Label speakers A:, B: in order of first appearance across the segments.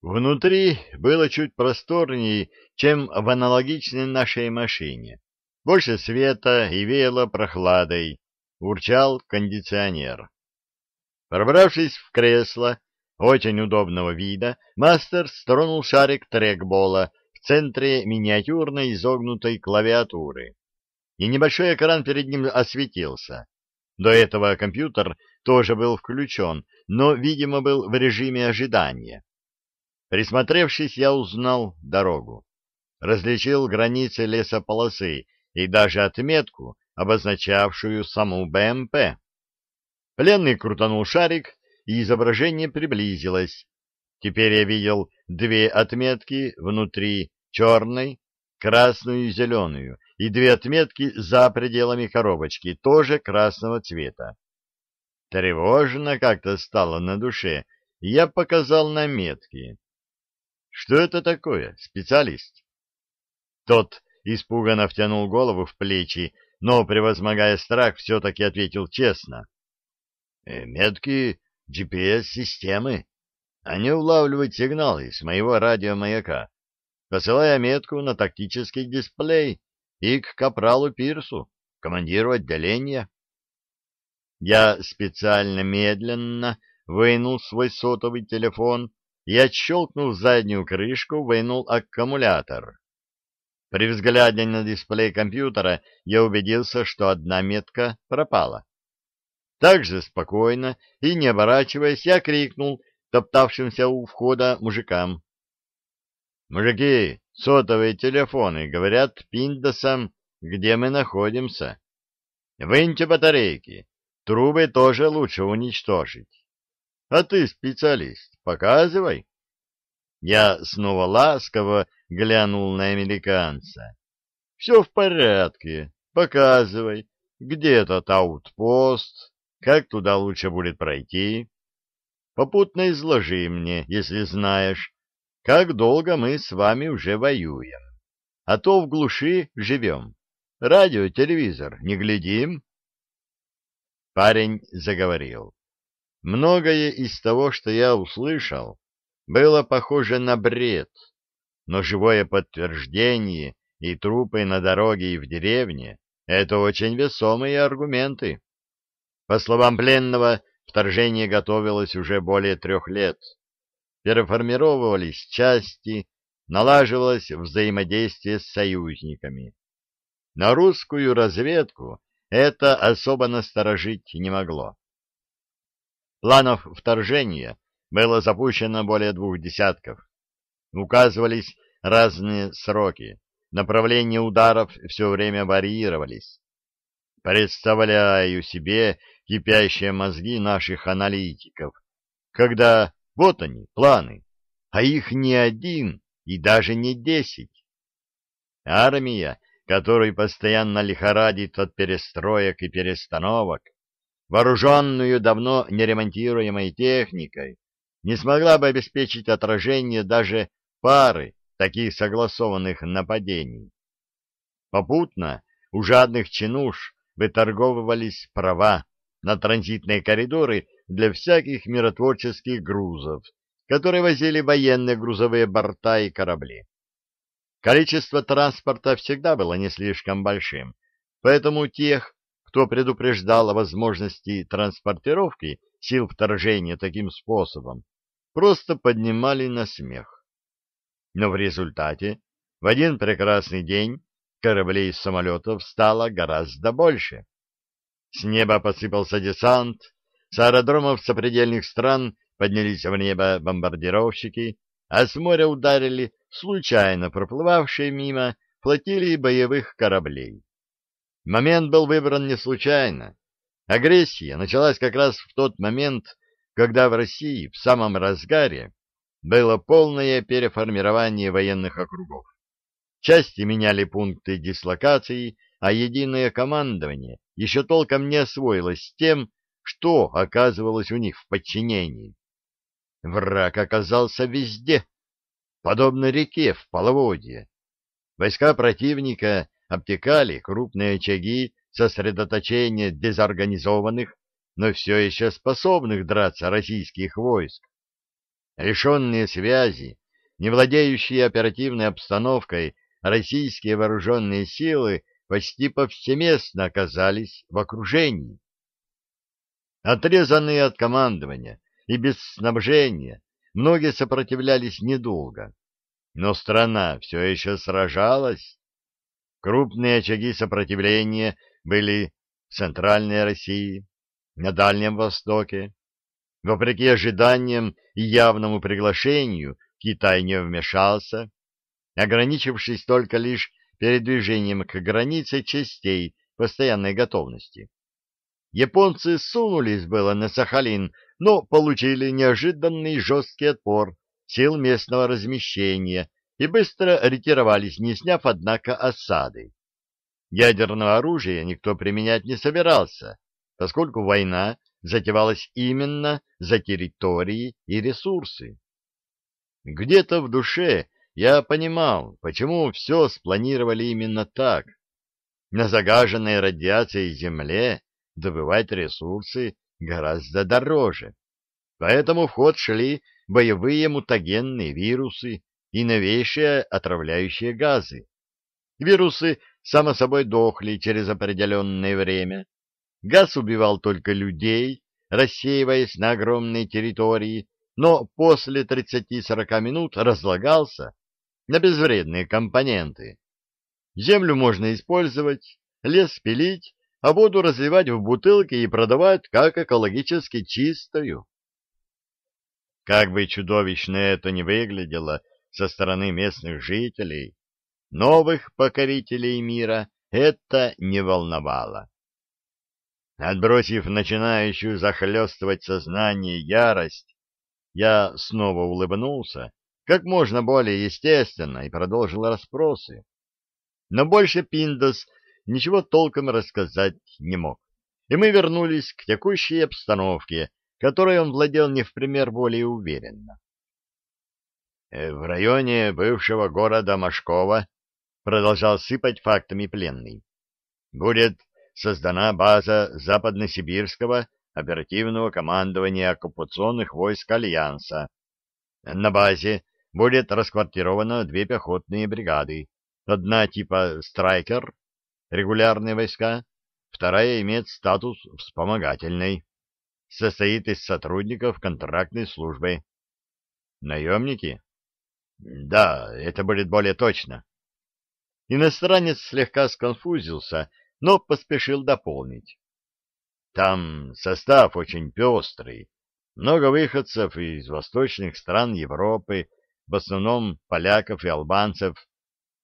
A: Внутри было чуть просторнее, чем в аналогичной нашей машине. Больше света и веяло прохладой, урчал кондиционер. Пробравшись в кресло, очень удобного вида, мастер стронул шарик трекбола в центре миниатюрной изогнутой клавиатуры, и небольшой экран перед ним осветился. До этого компьютер тоже был включен, но, видимо, был в режиме ожидания. Присмотревшись, я узнал дорогу. Различил границы лесополосы и даже отметку, обозначавшую саму БМП. Пленный крутанул шарик, и изображение приблизилось. Теперь я видел две отметки внутри черной, красную и зеленую, и две отметки за пределами коробочки, тоже красного цвета. Тревожно как-то стало на душе, и я показал наметки. Что это такое, специалист? Тот испуганно втянул голову в плечи, но, превозмогая страх, все-таки ответил честно. «Э, «Метки GPS-системы. Они улавливают сигналы с моего радиомаяка, посылая метку на тактический дисплей и к капралу Пирсу, командиру отделения». Я специально медленно вынул свой сотовый телефон и, отщелкнув заднюю крышку, вынул аккумулятор. При взгляде на дисплей компьютера я убедился, что одна метка пропала. Так же спокойно и не оборачиваясь, я крикнул топтавшимся у входа мужикам. «Мужики, сотовые телефоны говорят пиндосам, где мы находимся. Выньте батарейки, трубы тоже лучше уничтожить. А ты специалист, показывай. Я снова ласково глянул на американца. Все в порядке, показывай, где этот аутпост, как туда лучше будет пройти. Попутно изложи мне, если знаешь, как долго мы с вами уже воюем. А то в глуши живем. Радио, телевизор не глядим. Парень заговорил. Многое из того, что я услышал, было похоже на бред, но живое подтверждение и трупы на дороге и в деревне — это очень весомые аргументы. По словам пленного, вторжение готовилось уже более трех лет. Переформировывались части, налаживалось взаимодействие с союзниками. На русскую разведку это особо насторожить не могло. Планов вторжения было запущено более двух десятков. Указывались разные сроки, направления ударов все время варьировались. Представляю себе кипящие мозги наших аналитиков, когда вот они, планы, а их не один и даже не десять. Армия, которой постоянно лихорадит от перестроек и перестановок, вооруженную давно неремонтируемой техникой, не смогла бы обеспечить отражение даже пары таких согласованных нападений. Попутно у жадных чинуш выторговывались права на транзитные коридоры для всяких миротворческих грузов, которые возили военные грузовые борта и корабли. Количество транспорта всегда было не слишком большим, поэтому тех, кто предупреждал о возможности транспортировки сил вторжения таким способом, просто поднимали на смех. Но в результате в один прекрасный день кораблей и самолетов стало гораздо больше. С неба посыпался десант, с аэродромов сопредельных стран поднялись в небо бомбардировщики, а с моря ударили случайно проплывавшие мимо флотилии боевых кораблей. Момент был выбран не случайно. Агрессия началась как раз в тот момент, когда в России в самом разгаре было полное переформирование военных округов. Части меняли пункты дислокации, а единое командование еще толком не освоилось с тем, что оказывалось у них в подчинении. Враг оказался везде, подобно реке в половодье. Войска противника обтекали крупные очаги сосредоточения дезорганизованных, но все еще способных драться российских войск. Лишенные связи, не владеющие оперативной обстановкой, российские вооруженные силы почти повсеместно оказались в окружении. Отрезанные от командования и без снабжения, многие сопротивлялись недолго, но страна все еще сражалась. Крупные очаги сопротивления были в Центральной России, на Дальнем Востоке. Вопреки ожиданиям и явному приглашению, Китай не вмешался, ограничившись только лишь передвижением к границе частей постоянной готовности. Японцы сунулись было на Сахалин, но получили неожиданный жесткий отпор сил местного размещения и быстро ретировались, не сняв, однако, осады. Ядерного оружия никто применять не собирался, поскольку война затевалась именно за территории и ресурсы. Где-то в душе я понимал, почему все спланировали именно так. На загаженной радиацией Земле добывать ресурсы гораздо дороже. Поэтому в ход шли боевые мутагенные вирусы и новейшие отравляющие газы. Вирусы, само собой, дохли через определенное время. Газ убивал только людей, рассеиваясь на огромной территории, но после 30-40 минут разлагался на безвредные компоненты. Землю можно использовать, лес пилить, а воду разливать в бутылки и продавать как экологически чистую. Как бы чудовищно это ни выглядело со стороны местных жителей, новых покорителей мира это не волновало. Отбросив начинающую захлестывать сознание ярость, я снова улыбнулся, как можно более естественно, и продолжил расспросы. Но больше Пиндос ничего толком рассказать не мог, и мы вернулись к текущей обстановке, которой он владел не в пример более уверенно. «Э, в районе бывшего города Машкова продолжал сыпать фактами пленный. Будет создана база западносибирского оперативного командования оккупационных войск Альянса. На базе будет расквартировано две пехотные бригады. Одна типа «Страйкер» регулярные войска, вторая имеет статус вспомогательной, состоит из сотрудников контрактной службы. Наемники? Да, это будет более точно. Иностранец слегка сконфузился, но поспешил дополнить. Там состав очень пестрый, много выходцев из восточных стран Европы, в основном поляков и албанцев.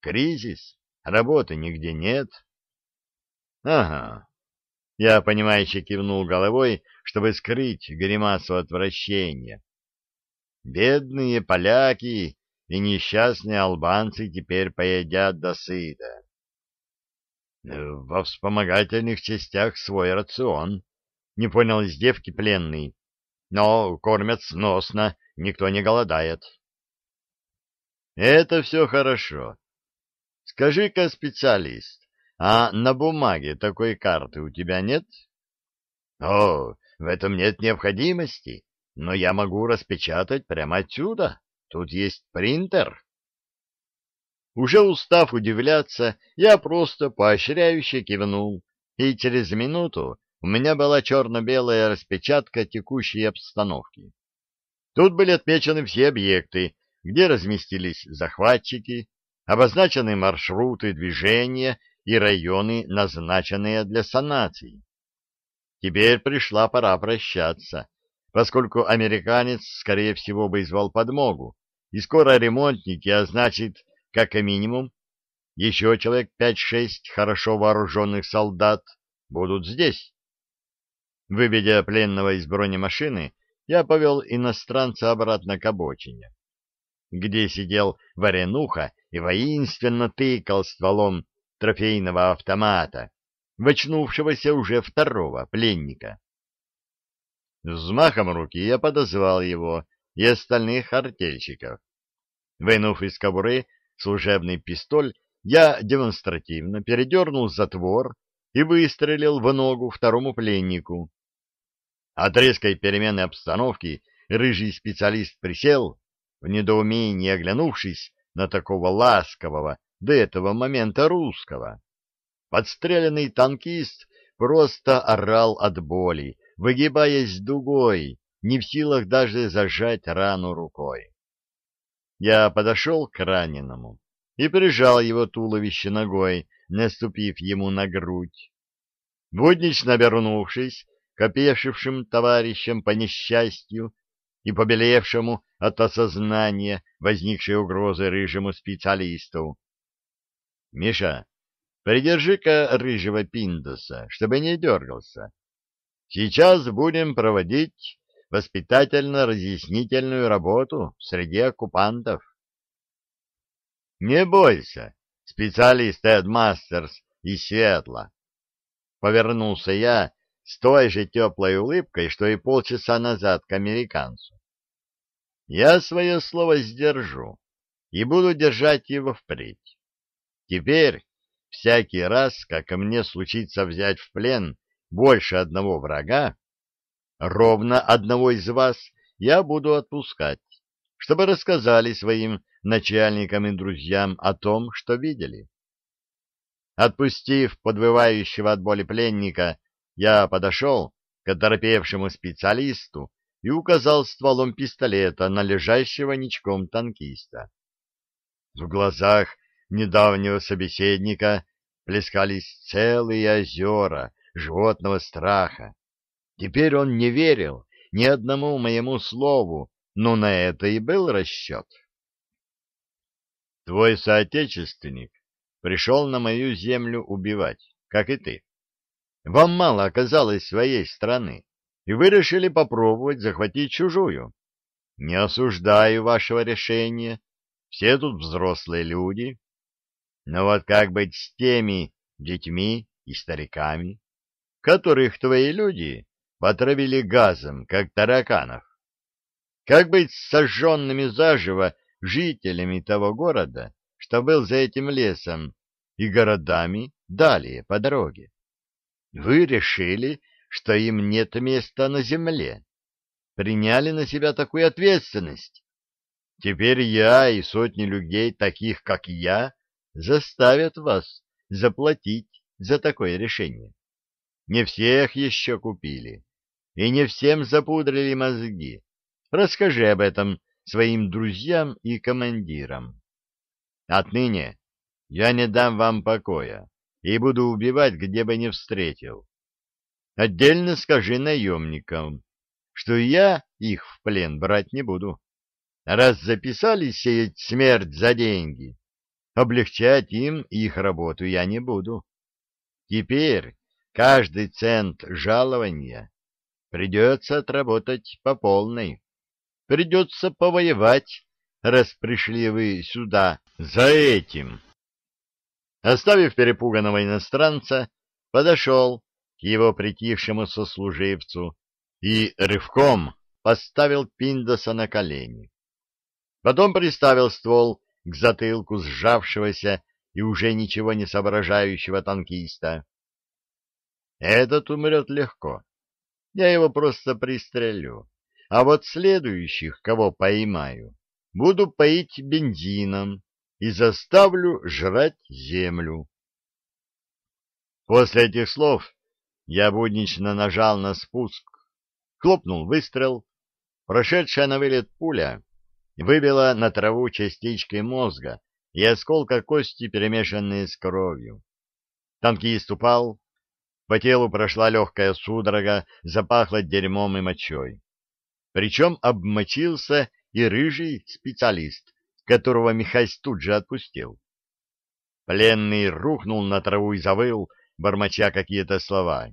A: Кризис, работы нигде нет. Ага. Я, понимающе кивнул головой, чтобы скрыть гримасу отвращения. Бедные поляки и несчастные албанцы теперь поедят до сыта. Во вспомогательных частях свой рацион. Не понял из девки пленный. Но кормят сносно, никто не голодает. Это все хорошо. Скажи-ка, специалист, а на бумаге такой карты у тебя нет? О, в этом нет необходимости, но я могу распечатать прямо отсюда. Тут есть принтер. Уже устав удивляться, я просто поощряюще кивнул, и через минуту у меня была черно-белая распечатка текущей обстановки. Тут были отмечены все объекты, где разместились захватчики, обозначены маршруты движения и районы, назначенные для санации. Теперь пришла пора прощаться, поскольку американец, скорее всего, вызвал подмогу, и скоро ремонтники, а значит, как минимум, еще человек пять-шесть хорошо вооруженных солдат будут здесь. Выведя пленного из бронемашины, я повел иностранца обратно к обочине, где сидел Варенуха и воинственно тыкал стволом трофейного автомата, вочнувшегося уже второго пленника. Взмахом руки я подозвал его и остальных артельщиков. Вынув из кобуры служебный пистоль, я демонстративно передернул затвор и выстрелил в ногу второму пленнику. От резкой перемены обстановки рыжий специалист присел, в недоумении оглянувшись на такого ласкового до этого момента русского. Подстреленный танкист просто орал от боли, выгибаясь дугой, не в силах даже зажать рану рукой. Я подошел к раненому и прижал его туловище ногой, наступив ему на грудь. Буднично обернувшись к опешившим товарищам по несчастью и побелевшему от осознания возникшей угрозы рыжему специалисту. — Миша, придержи-ка рыжего пиндоса, чтобы не дергался. Сейчас будем проводить воспитательно-разъяснительную работу среди оккупантов. — Не бойся, специалист Эд Мастерс из Сиэтла. Повернулся я с той же теплой улыбкой, что и полчаса назад к американцу. Я свое слово сдержу и буду держать его впредь. Теперь, всякий раз, как мне случится взять в плен больше одного врага, ровно одного из вас я буду отпускать, чтобы рассказали своим начальникам и друзьям о том, что видели. Отпустив подвывающего от боли пленника, я подошел к оторопевшему специалисту и указал стволом пистолета на лежащего ничком танкиста. В глазах недавнего собеседника плескались целые озера животного страха. Теперь он не верил ни одному моему слову, но на это и был расчет. Твой соотечественник пришел на мою землю убивать, как и ты. Вам мало оказалось своей страны, и вы решили попробовать захватить чужую. Не осуждаю вашего решения, все тут взрослые люди. Но вот как быть с теми детьми и стариками, которых твои люди потравили газом, как тараканов? Как быть с сожженными заживо жителями того города, что был за этим лесом, и городами далее по дороге. Вы решили, что им нет места на земле. Приняли на себя такую ответственность. Теперь я и сотни людей, таких как я, заставят вас заплатить за такое решение. Не всех еще купили, и не всем запудрили мозги. Расскажи об этом своим друзьям и командирам. Отныне я не дам вам покоя и буду убивать, где бы не встретил. Отдельно скажи наемникам, что я их в плен брать не буду. Раз записались сеять смерть за деньги, облегчать им их работу я не буду. Теперь каждый цент жалования придется отработать по полной. Придется повоевать раз пришли вы сюда за этим. Оставив перепуганного иностранца, подошел к его притихшему сослуживцу и рывком поставил Пиндоса на колени. Потом приставил ствол к затылку сжавшегося и уже ничего не соображающего танкиста. Этот умрет легко. Я его просто пристрелю. А вот следующих, кого поймаю, буду поить бензином и заставлю жрать землю. После этих слов я буднично нажал на спуск, хлопнул выстрел, прошедшая на вылет пуля выбила на траву частичкой мозга и осколка кости, перемешанные с кровью. Танкист упал, по телу прошла легкая судорога, запахло дерьмом и мочой. Причем обмочился и рыжий специалист, которого Михась тут же отпустил. Пленный рухнул на траву и завыл, бормоча какие-то слова.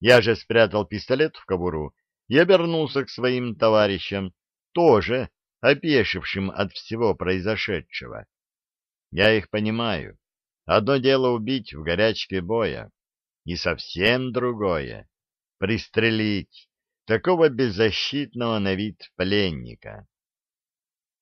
A: Я же спрятал пистолет в кобуру и обернулся к своим товарищам, тоже опешившим от всего произошедшего. Я их понимаю. Одно дело убить в горячке боя, и совсем другое — пристрелить такого беззащитного на вид пленника.